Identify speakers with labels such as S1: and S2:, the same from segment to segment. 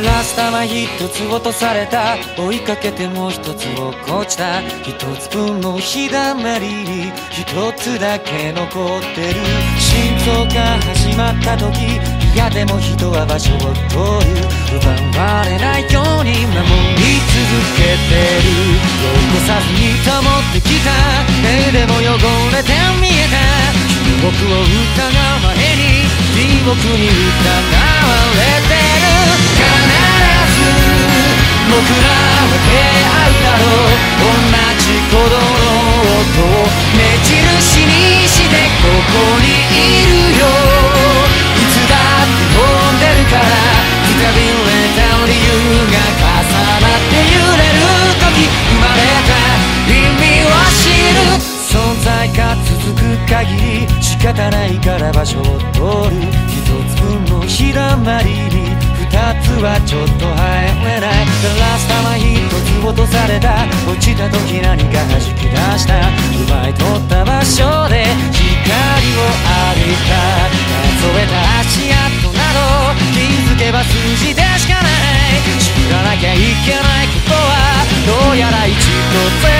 S1: スタは一つ落とされた。追いかけても一つ落っこちた。一つ分の日だまりに。一つだけ残ってる。心臓が始まった時。嫌でも人は場所を取る。奪われないように守り続けてる。残さずに保ってきた。目でも汚れて見えた。僕を疑う前に。僕に疑われてる僕らは出会うだろう同じ鼓動の音を目印にしてここにいるよ。いつだって飛んでるからくたびれた理由が重なって揺れる時生まれた意味を知る存在が続く限り仕方ないから場所を取る。一つ分の日だまりに二つはちょっと入れない。ラスタは一つ落とされた。落ちた時何か弾き出した奪い取った場所で光を浴びた。数えた足跡など。気づけば数字でしかない。知らなきゃいけないことは。どうやら一度ずつ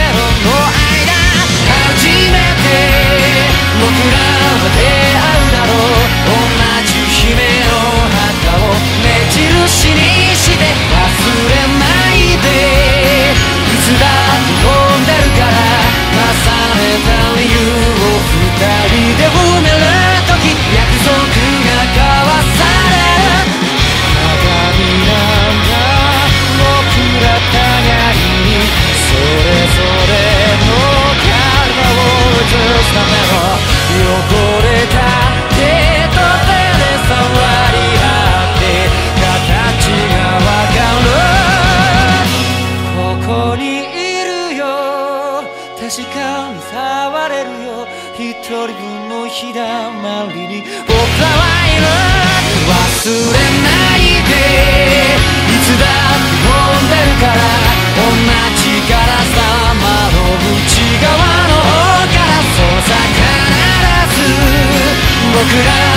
S1: 確かに触れるよ。一人分の日だまりに僕らはいる。忘れないで。いつだって飛んでるから。同じガラス玉の内側の方から。そうさ必ず僕ら